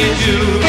do.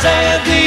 say the